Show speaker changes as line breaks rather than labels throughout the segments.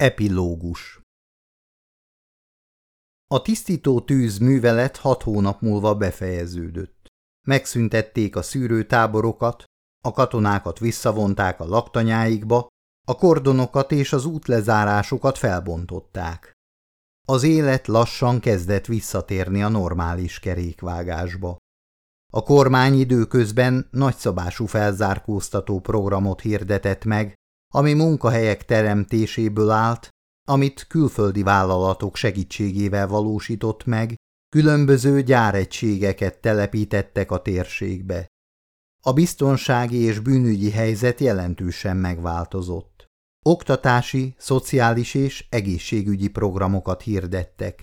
Epilógus A tisztító tűz művelet hat hónap múlva befejeződött. Megszüntették a szűrőtáborokat, a katonákat visszavonták a laktanyáikba, a kordonokat és az útlezárásokat felbontották. Az élet lassan kezdett visszatérni a normális kerékvágásba. A kormány időközben nagyszabású felzárkóztató programot hirdetett meg, ami munkahelyek teremtéséből állt, amit külföldi vállalatok segítségével valósított meg, különböző gyáregységeket telepítettek a térségbe. A biztonsági és bűnügyi helyzet jelentősen megváltozott. Oktatási, szociális és egészségügyi programokat hirdettek.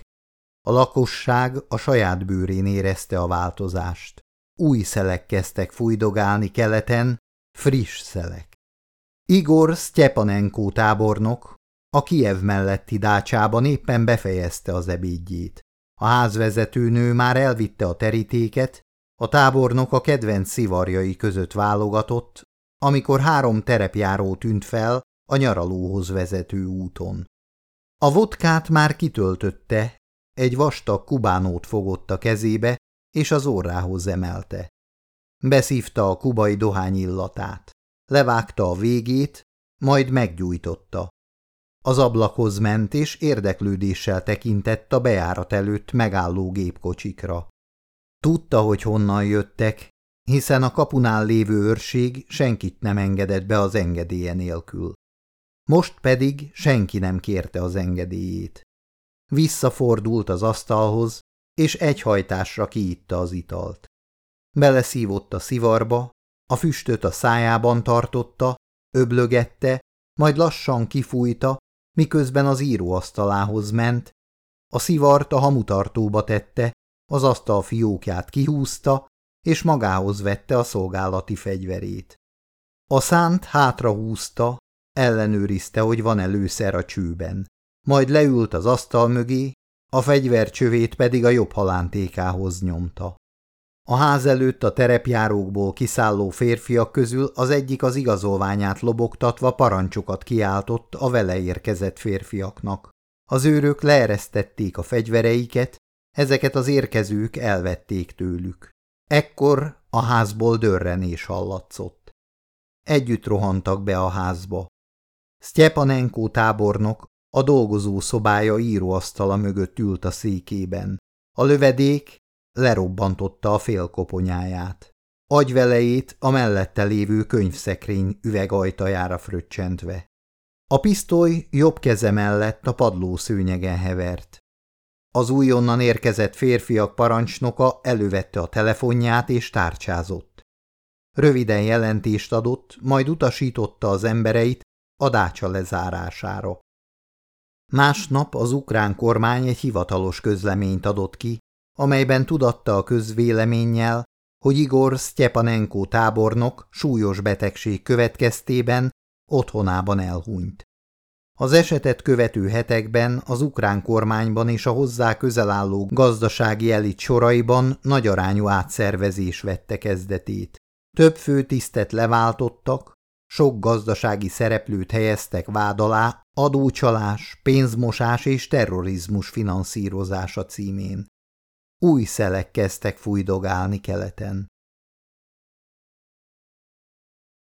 A lakosság a saját bőrén érezte a változást. Új szelek kezdtek fújdogálni keleten, friss szelek. Igor Sztyepanenko tábornok a Kiev melletti dácsában éppen befejezte az ebédjét. A házvezetőnő már elvitte a terítéket, a tábornok a kedvenc szivarjai között válogatott, amikor három terepjáró tűnt fel a nyaralóhoz vezető úton. A vodkát már kitöltötte, egy vastag kubánót fogott a kezébe, és az órához emelte. Beszívta a kubai dohány illatát. Levágta a végét, majd meggyújtotta. Az ablakhoz ment, és érdeklődéssel tekintett a bejárat előtt megálló gépkocsikra. Tudta, hogy honnan jöttek, hiszen a kapunál lévő őrség senkit nem engedett be az engedélye nélkül. Most pedig senki nem kérte az engedélyét. Visszafordult az asztalhoz, és egy hajtásra kiitta az italt. Beleszívott a szivarba, a füstöt a szájában tartotta, öblögette, majd lassan kifújta, miközben az íróasztalához ment, a szivart a hamutartóba tette, az asztal fiókját kihúzta, és magához vette a szolgálati fegyverét. A szánt hátra húzta, ellenőrizte, hogy van előszer a csőben. Majd leült az asztal mögé, a fegyvercsövét pedig a jobb halántékához nyomta. A ház előtt a terepjárókból kiszálló férfiak közül az egyik az igazolványát lobogtatva parancsokat kiáltott a vele érkezett férfiaknak. Az őrök leeresztették a fegyvereiket, ezeket az érkezők elvették tőlük. Ekkor a házból dörrenés hallatszott. Együtt rohantak be a házba. Sztyepanenko tábornok a dolgozó szobája íróasztala mögött ült a székében. A lövedék lerobbantotta a félkoponyáját. Agyvelejét a mellette lévő könyvszekrény üvegajtajára fröccsentve. A pisztoly jobb keze mellett a padló szőnyegen hevert. Az újonnan érkezett férfiak parancsnoka elővette a telefonját és tárcsázott. Röviden jelentést adott, majd utasította az embereit a dácsa lezárására. Másnap az ukrán kormány egy hivatalos közleményt adott ki, amelyben tudatta a közvéleménnyel, hogy Igor Sztyepanenko tábornok súlyos betegség következtében otthonában elhunyt. Az esetet követő hetekben az ukrán kormányban és a hozzá közel álló gazdasági elit soraiban nagy arányú átszervezés vette kezdetét. Több főtisztet leváltottak, sok gazdasági szereplőt helyeztek vád alá adócsalás, pénzmosás és terrorizmus finanszírozása címén. Új szelek kezdtek fújdogálni keleten.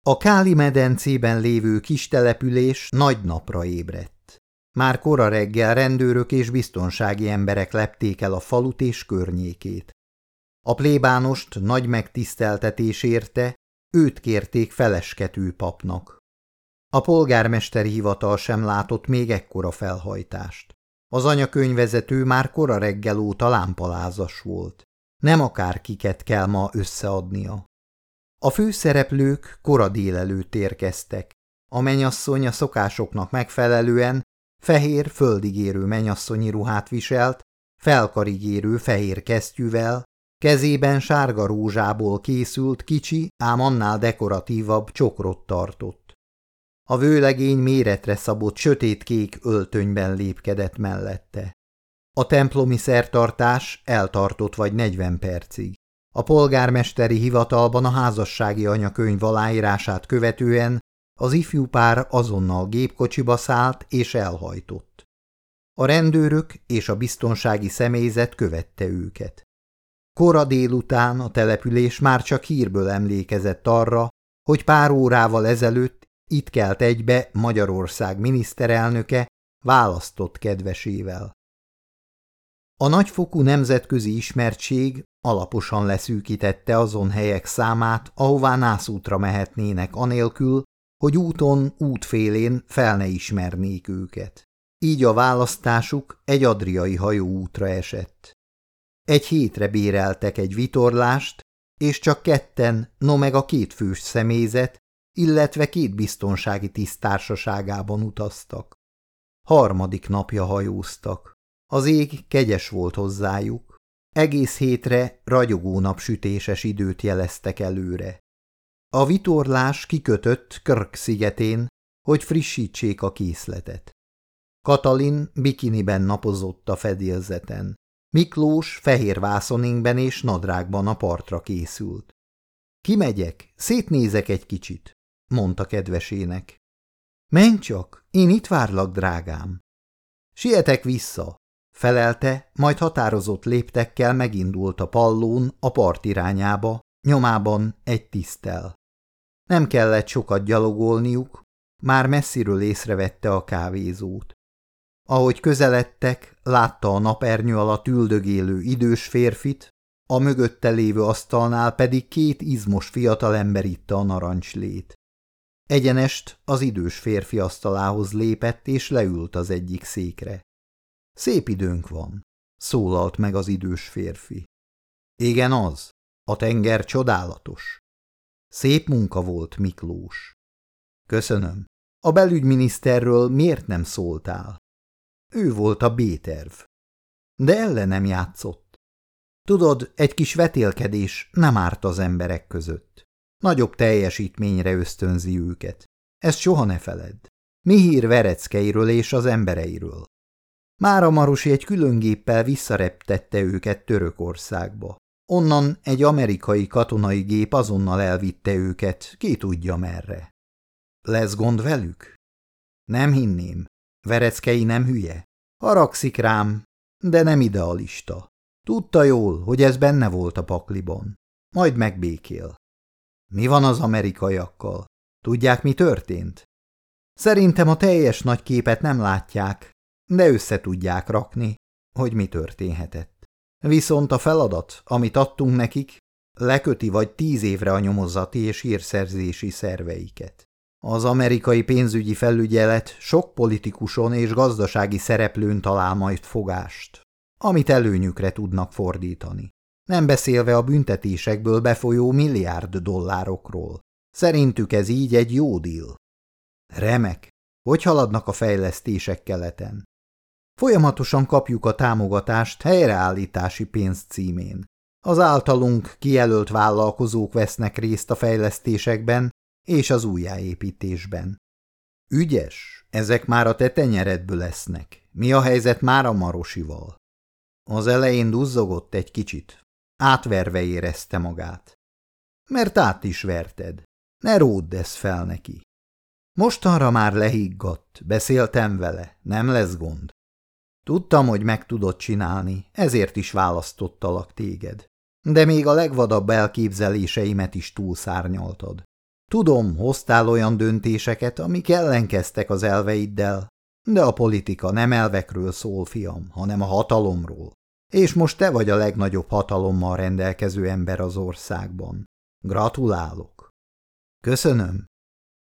A Káli medencében lévő kis település nagy napra ébredt. Már kora reggel rendőrök és biztonsági emberek lepték el a falut és környékét. A plébánost nagy megtiszteltetés érte, őt kérték feleskető papnak. A polgármesteri hivatal sem látott még ekkora felhajtást. Az anyakönyvezető már kora reggel óta lámpalázas volt. Nem akár kiket kell ma összeadnia. A főszereplők kora délelőtt érkeztek. A menyasszony a szokásoknak megfelelően fehér földigérő menyasszonyi ruhát viselt, felkarigérő fehér kesztyűvel, kezében sárga rózsából készült kicsi, ám annál dekoratívabb csokrot tartott. A vőlegény méretre szabott sötétkék öltönyben lépkedett mellette. A templomi szertartás eltartott vagy negyven percig. A polgármesteri hivatalban a házassági anyakönyv aláírását követően Az ifjú pár azonnal gépkocsiba szállt és elhajtott. A rendőrök és a biztonsági személyzet követte őket. Kora délután a település már csak hírből emlékezett arra, hogy pár órával ezelőtt itt kelt egybe Magyarország miniszterelnöke választott kedvesével. A nagyfokú nemzetközi ismertség alaposan leszűkítette azon helyek számát, ahová nászútra mehetnének anélkül, hogy úton, útfélén fel ne ismernék őket. Így a választásuk egy adriai hajóútra esett. Egy hétre béreltek egy vitorlást, és csak ketten, no meg a két fős személyzet, illetve két biztonsági tisztársaságában utaztak. Harmadik napja hajóztak. Az ég kegyes volt hozzájuk. Egész hétre ragyogó napsütéses időt jeleztek előre. A vitorlás kikötött Körk szigetén, hogy frissítsék a készletet. Katalin bikiniben napozott a fedélzeten. Miklós fehér vászoninkben és nadrágban a partra készült. Kimegyek, szétnézek egy kicsit, mondta kedvesének. Menj csak, én itt várlak, drágám. Sietek vissza, felelte, majd határozott léptekkel megindult a pallón a part irányába, nyomában egy tisztel. Nem kellett sokat gyalogolniuk, már messziről észrevette a kávézót. Ahogy közeledtek, látta a napernyő alatt üldögélő idős férfit, a mögötte lévő asztalnál pedig két izmos fiatalember itta a narancslét. Egyenest az idős férfi asztalához lépett, és leült az egyik székre. Szép időnk van, szólalt meg az idős férfi. Igen az, a tenger csodálatos. Szép munka volt, Miklós. Köszönöm. A belügyminiszterről miért nem szóltál? Ő volt a B-terv. De ellenem játszott. Tudod, egy kis vetélkedés nem árt az emberek között. Nagyobb teljesítményre ösztönzi őket. Ezt soha ne feledd. Mi hír Vereckeiről és az embereiről? Mára Marosi egy külön géppel visszareptette őket Törökországba. Onnan egy amerikai katonai gép azonnal elvitte őket, ki tudja merre. Lesz gond velük? Nem hinném. Vereckei nem hülye. Haragszik rám, de nem idealista. Tudta jól, hogy ez benne volt a pakliban. Majd megbékél. Mi van az amerikaiakkal? Tudják, mi történt? Szerintem a teljes nagy képet nem látják, de össze tudják rakni, hogy mi történhetett. Viszont a feladat, amit adtunk nekik, leköti vagy tíz évre a nyomozati és hírszerzési szerveiket. Az amerikai pénzügyi felügyelet sok politikuson és gazdasági szereplőn talál majd fogást, amit előnyükre tudnak fordítani. Nem beszélve a büntetésekből befolyó milliárd dollárokról. Szerintük ez így egy jó díl. Remek. Hogy haladnak a fejlesztések keleten? Folyamatosan kapjuk a támogatást helyreállítási pénz címén. Az általunk kijelölt vállalkozók vesznek részt a fejlesztésekben és az újjáépítésben. Ügyes, ezek már a te tenyeredből lesznek. Mi a helyzet már a Marosival? Az elején duzzogott egy kicsit, átverve érezte magát. Mert át is verted. Ne ródd ezt fel neki. Mostanra már lehiggadt, beszéltem vele, nem lesz gond. Tudtam, hogy meg tudod csinálni, ezért is választottalak téged. De még a legvadabb elképzeléseimet is túlszárnyaltad. Tudom, hoztál olyan döntéseket, amik ellenkeztek az elveiddel, de a politika nem elvekről szól, fiam, hanem a hatalomról. És most te vagy a legnagyobb hatalommal rendelkező ember az országban. Gratulálok. Köszönöm.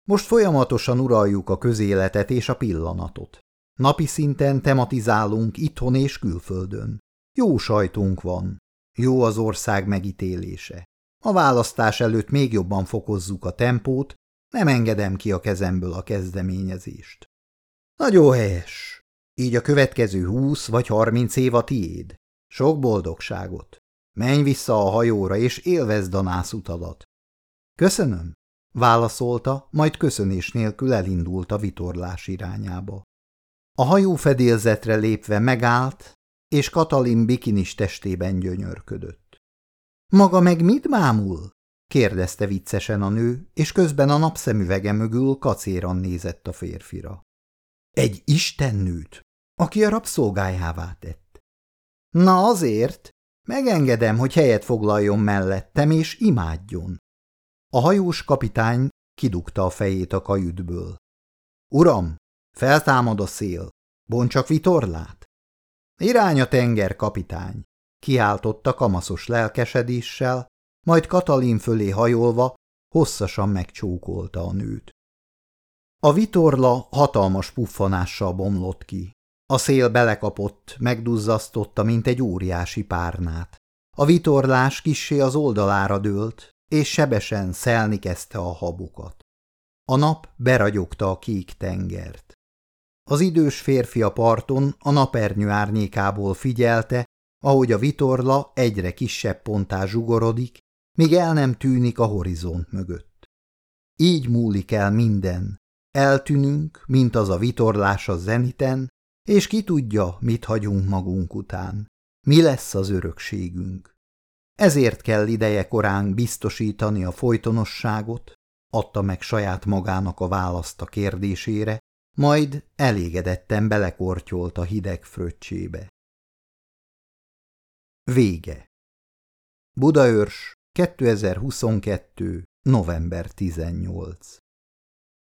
Most folyamatosan uraljuk a közéletet és a pillanatot. Napi szinten tematizálunk itthon és külföldön. Jó sajtunk van. Jó az ország megítélése. A választás előtt még jobban fokozzuk a tempót, nem engedem ki a kezemből a kezdeményezést. Nagyon helyes. Így a következő húsz vagy harminc év a tiéd. Sok boldogságot. Menj vissza a hajóra, és élvezd a nászutadat. Köszönöm, válaszolta, majd köszönés nélkül elindult a vitorlás irányába. A hajó fedélzetre lépve megállt, és Katalin bikinis testében gyönyörködött. Maga meg mit bámul? kérdezte viccesen a nő, és közben a napszemüvege mögül kacéran nézett a férfira. Egy istennőt, aki a rabszolgájává tett. Na azért, megengedem, hogy helyet foglaljon mellettem, és imádjon. A hajós kapitány kidugta a fejét a kajütből. Uram, feltámad a szél, boncsak vitorlát. Irány a tenger, kapitány, kiáltotta kamaszos lelkesedéssel, majd Katalin fölé hajolva hosszasan megcsókolta a nőt. A vitorla hatalmas puffanással bomlott ki. A szél belekapott, megduzzasztotta, mint egy óriási párnát. A vitorlás kissé az oldalára dőlt, és sebesen szelni kezdte a habokat. A nap beragyogta a kék tengert. Az idős férfi a parton a napernyő árnyékából figyelte, ahogy a vitorla egyre kisebb pontá zsugorodik, míg el nem tűnik a horizont mögött. Így múlik el minden. Eltűnünk, mint az a vitorlás a zeniten, és ki tudja, mit hagyunk magunk után. Mi lesz az örökségünk? Ezért kell ideje korán biztosítani a folytonosságot, adta meg saját magának a választ a kérdésére, majd elégedetten belekortyolt a hideg fröccsébe. Vége Budaörs 2022. november 18